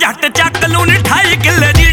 ਜੱਟ ਚੱਕ ਲੂਣ 28 ਕਿੱਲੇ ਦੀ